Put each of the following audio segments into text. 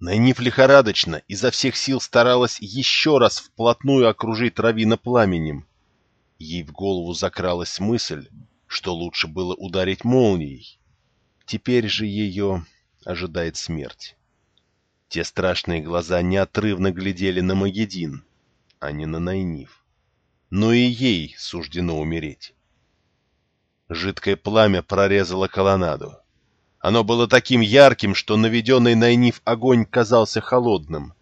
Найниф лихорадочно, изо всех сил старалась еще раз вплотную окружить Равина пламенем. Ей в голову закралась мысль, что лучше было ударить молнией. Теперь же ее ожидает смерть. Те страшные глаза неотрывно глядели на Магедин, а не на Найниф. Но и ей суждено умереть. Жидкое пламя прорезало колоннаду. Оно было таким ярким, что наведенный Найниф огонь казался холодным.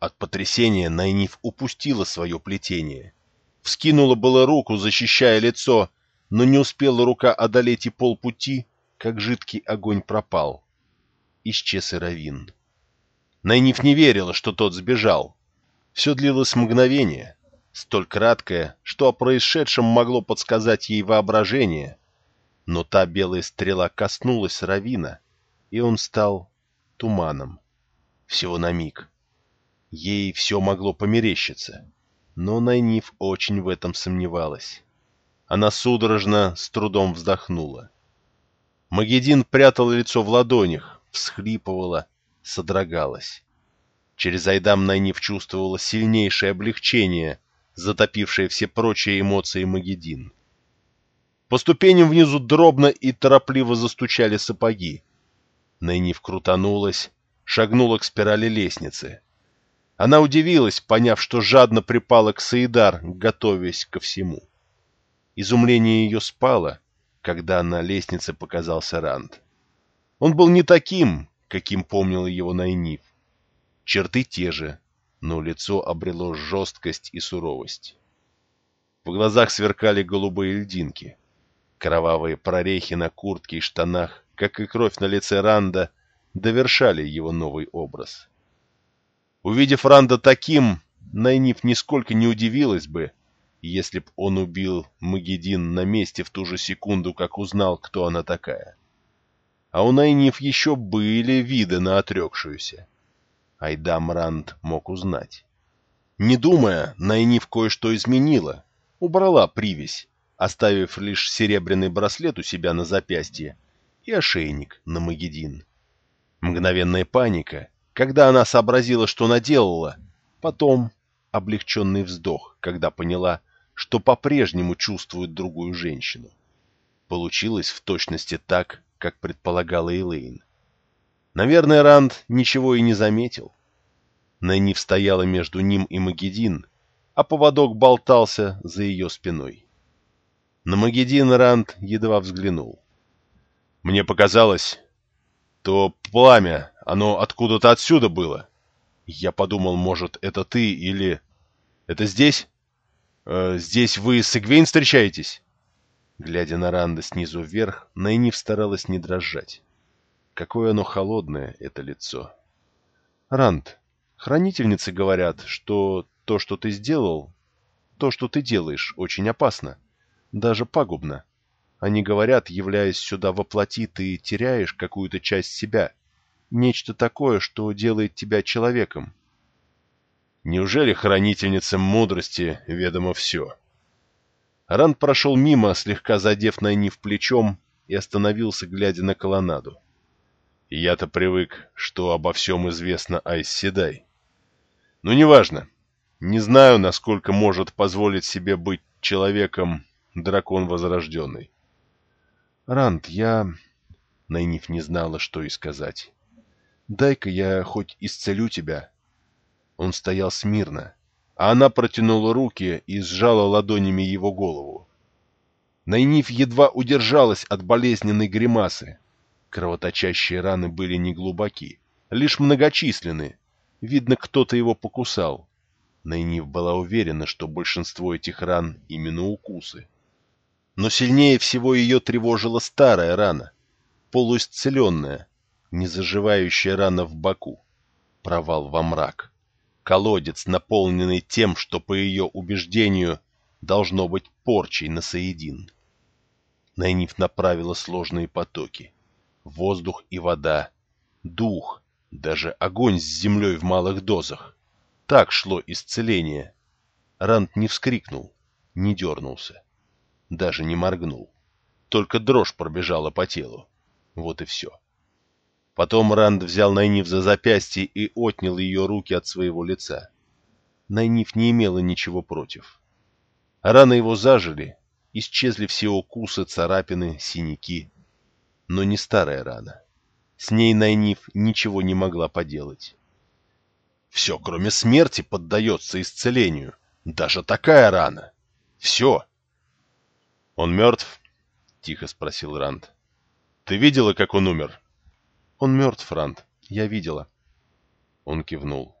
От потрясения Найниф упустила свое плетение. Вскинула было руку, защищая лицо, но не успела рука одолеть и полпути, как жидкий огонь пропал. Исчез и Равин. Найниф не верила, что тот сбежал. Все длилось мгновение, столь краткое, что о происшедшем могло подсказать ей воображение — но та белая стрела коснулась Равина, и он стал туманом. Всего на миг. Ей все могло померещиться, но Найниф очень в этом сомневалась. Она судорожно, с трудом вздохнула. Магедин прятал лицо в ладонях, всхлипывала, содрогалась. Через Айдам Найниф чувствовала сильнейшее облегчение, затопившее все прочие эмоции Магедин. По ступеням внизу дробно и торопливо застучали сапоги. Найниф крутанулась, шагнула к спирали лестницы. Она удивилась, поняв, что жадно припала к Саидар, готовясь ко всему. Изумление ее спало, когда на лестнице показался Ранд. Он был не таким, каким помнил его Найниф. Черты те же, но лицо обрело жесткость и суровость. В глазах сверкали голубые льдинки. Кровавые прорехи на куртке и штанах, как и кровь на лице Ранда, довершали его новый образ. Увидев Ранда таким, Найниф нисколько не удивилась бы, если б он убил Магедин на месте в ту же секунду, как узнал, кто она такая. А у Найниф еще были виды на отрекшуюся. Айдам Ранд мог узнать. Не думая, Найниф кое-что изменила, убрала привязь, оставив лишь серебряный браслет у себя на запястье и ошейник на Магедин. Мгновенная паника, когда она сообразила, что наделала, потом облегченный вздох, когда поняла, что по-прежнему чувствует другую женщину. Получилось в точности так, как предполагала Элейн. Наверное, Ранд ничего и не заметил. Найниф стояла между ним и Магедин, а поводок болтался за ее спиной. На Магедин Ранд едва взглянул. Мне показалось, то пламя, оно откуда-то отсюда было. Я подумал, может, это ты или... Это здесь? Э, здесь вы с Игвейн встречаетесь? Глядя на Ранда снизу вверх, Найниф старалась не дрожать. Какое оно холодное, это лицо. Ранд, хранительницы говорят, что то, что ты сделал, то, что ты делаешь, очень опасно даже пагубно. Они говорят, являясь сюда воплоти, ты теряешь какую-то часть себя, нечто такое, что делает тебя человеком. Неужели хранительницам мудрости ведомо все? Ранд прошел мимо, слегка задев Найниф плечом, и остановился, глядя на колоннаду. Я-то привык, что обо всем известно Айс Седай. Но неважно. Не знаю, насколько может позволить себе быть человеком дракон возрожденный. Ранд, я... Найниф не знала, что и сказать. Дай-ка я хоть исцелю тебя. Он стоял смирно, а она протянула руки и сжала ладонями его голову. Найниф едва удержалась от болезненной гримасы. Кровоточащие раны были неглубоки, лишь многочисленны. Видно, кто-то его покусал. Найниф была уверена, что большинство этих ран именно укусы. Но сильнее всего ее тревожила старая рана, полуисцеленная, незаживающая рана в боку, провал во мрак, колодец, наполненный тем, что, по ее убеждению, должно быть порчей на Саидин. Найниф направила сложные потоки. Воздух и вода, дух, даже огонь с землей в малых дозах. Так шло исцеление. Рант не вскрикнул, не дернулся даже не моргнул. Только дрожь пробежала по телу. Вот и все. Потом Ранд взял Найниф за запястье и отнял ее руки от своего лица. Найниф не имела ничего против. Раны его зажили, исчезли все укусы, царапины, синяки. Но не старая рана. С ней Найниф ничего не могла поделать. Все, кроме смерти, поддается исцелению. Даже такая рана. Все. «Он мертв?» — тихо спросил Ранд. «Ты видела, как он умер?» «Он мертв, Ранд. Я видела». Он кивнул.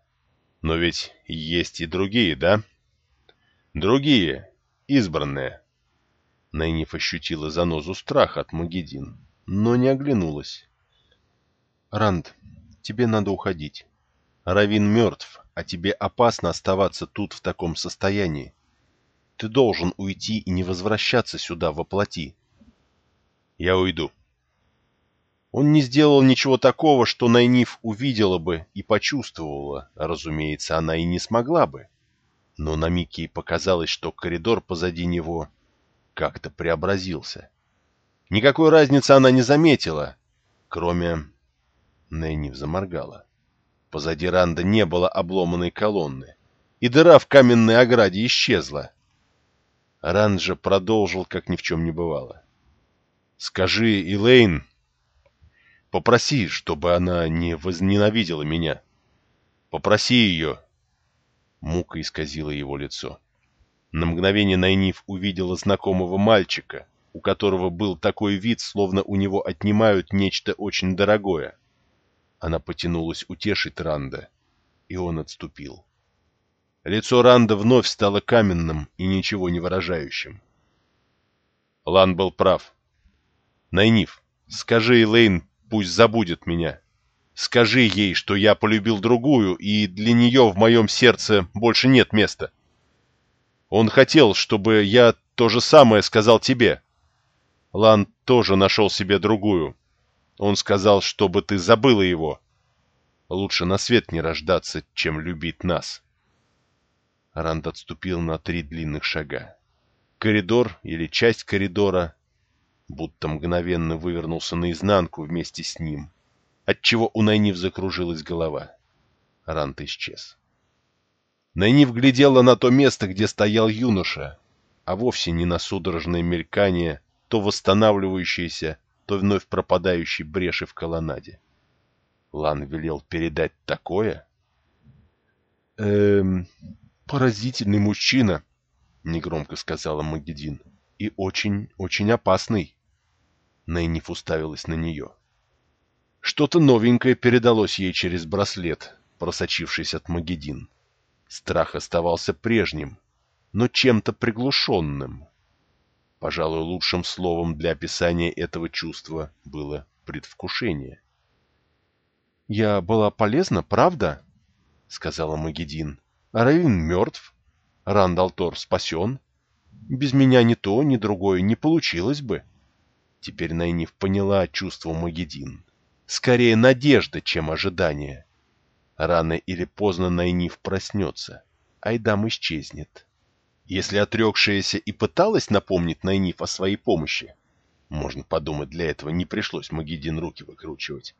«Но ведь есть и другие, да?» «Другие, избранные». Найниф ощутила занозу страха от Магедин, но не оглянулась. «Ранд, тебе надо уходить. Равин мертв, а тебе опасно оставаться тут в таком состоянии. Ты должен уйти и не возвращаться сюда во плоти. Я уйду. Он не сделал ничего такого, что Найниф увидела бы и почувствовала. Разумеется, она и не смогла бы. Но на миг показалось, что коридор позади него как-то преобразился. Никакой разницы она не заметила, кроме... Найниф заморгала. Позади Ранда не было обломанной колонны, и дыра в каменной ограде исчезла. Ранд же продолжил, как ни в чем не бывало. «Скажи, Элейн, попроси, чтобы она не возненавидела меня. Попроси ее». Мука исказила его лицо. На мгновение Найниф увидела знакомого мальчика, у которого был такой вид, словно у него отнимают нечто очень дорогое. Она потянулась утешить Ранда, и он отступил. Лицо Ранда вновь стало каменным и ничего не выражающим. Лан был прав. Найниф, скажи Элейн, пусть забудет меня. Скажи ей, что я полюбил другую, и для нее в моем сердце больше нет места. Он хотел, чтобы я то же самое сказал тебе. Лан тоже нашел себе другую, он сказал, чтобы ты забыла его. Лучше на свет не рождаться, чем любить нас. Ранд отступил на три длинных шага. Коридор или часть коридора будто мгновенно вывернулся наизнанку вместе с ним, отчего у Найниф закружилась голова. Рант исчез. Найниф глядела на то место, где стоял юноша, а вовсе не на судорожное мелькание, то восстанавливающееся, то вновь пропадающей бреши в колоннаде. Лан велел передать такое? «Эм, поразительный мужчина», — негромко сказала Магедин, — «и очень-очень опасный». Найниф уставилась на нее. Что-то новенькое передалось ей через браслет, просочившись от Магедин. Страх оставался прежним, но чем-то приглушенным. Пожалуй, лучшим словом для описания этого чувства было предвкушение. «Я была полезна, правда?» — сказала Магедин. «Равин мертв. Рандалтор спасен. Без меня ни то, ни другое не получилось бы». Теперь Найниф поняла чувство Магедин. Скорее надежда, чем ожидание. Рано или поздно Найниф проснется. Айдам исчезнет. Если отрекшаяся и пыталась напомнить Найниф о своей помощи, можно подумать, для этого не пришлось Магедин руки выкручивать,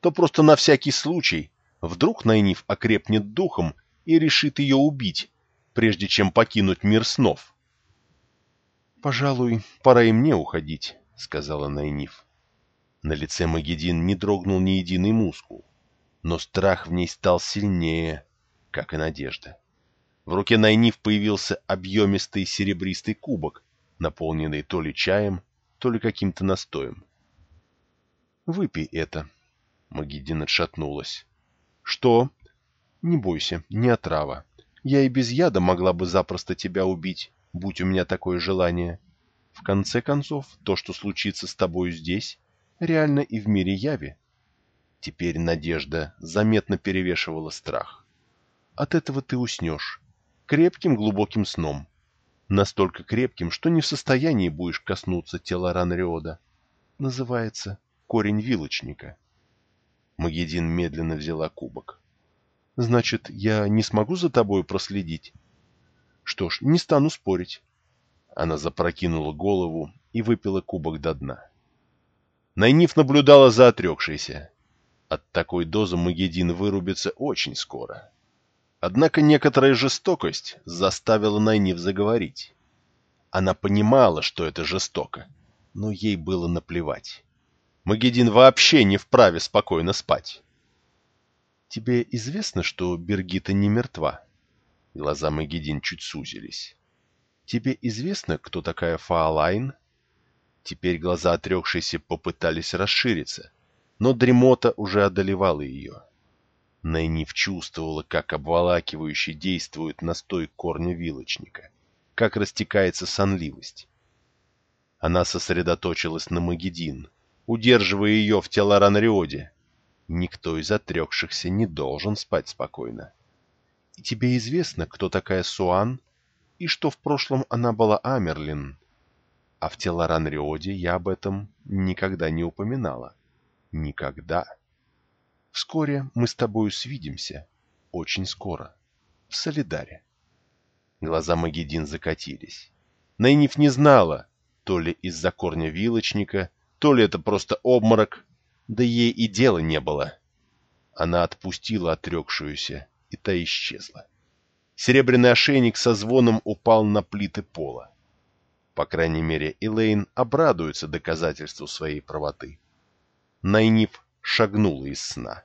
то просто на всякий случай вдруг Найниф окрепнет духом и решит ее убить, прежде чем покинуть мир снов. «Пожалуй, пора и мне уходить», — сказала Найниф. На лице Магедин не дрогнул ни единый мускул, но страх в ней стал сильнее, как и надежда. В руке Найниф появился объемистый серебристый кубок, наполненный то ли чаем, то ли каким-то настоем. «Выпей это». Магидин отшатнулась. «Что?» «Не бойся, не отрава. Я и без яда могла бы запросто тебя убить, будь у меня такое желание. В конце концов, то, что случится с тобою здесь, реально и в мире яви». Теперь надежда заметно перевешивала страх. «От этого ты уснешь» крепким глубоким сном. Настолько крепким, что не в состоянии будешь коснуться тела Ранриода. Называется корень вилочника. Магедин медленно взяла кубок. Значит, я не смогу за тобой проследить? Что ж, не стану спорить. Она запрокинула голову и выпила кубок до дна. Найниф наблюдала за отрекшейся. От такой дозы Магеддин вырубится очень скоро. Однако некоторая жестокость заставила Найниф заговорить. Она понимала, что это жестоко, но ей было наплевать. Магеддин вообще не вправе спокойно спать. «Тебе известно, что Бергита не мертва?» Глаза Магеддин чуть сузились. «Тебе известно, кто такая Фаолайн?» Теперь глаза отрекшейся попытались расшириться, но дремота уже одолевала ее. Найниф чувствовала, как обволакивающе действует настой корня вилочника, как растекается сонливость. Она сосредоточилась на Магеддин, удерживая ее в Теларанриоде. Никто из отрекшихся не должен спать спокойно. И тебе известно, кто такая Суан, и что в прошлом она была Амерлин. А в Теларанриоде я об этом никогда не упоминала. Никогда. Вскоре мы с тобою свидимся. Очень скоро. В Солидаре. Глаза Магеддин закатились. Найниф не знала, то ли из-за корня вилочника, то ли это просто обморок, да ей и дела не было. Она отпустила отрекшуюся, и та исчезла. Серебряный ошейник со звоном упал на плиты пола. По крайней мере, Элейн обрадуется доказательству своей правоты. Найниф шагнула из сна.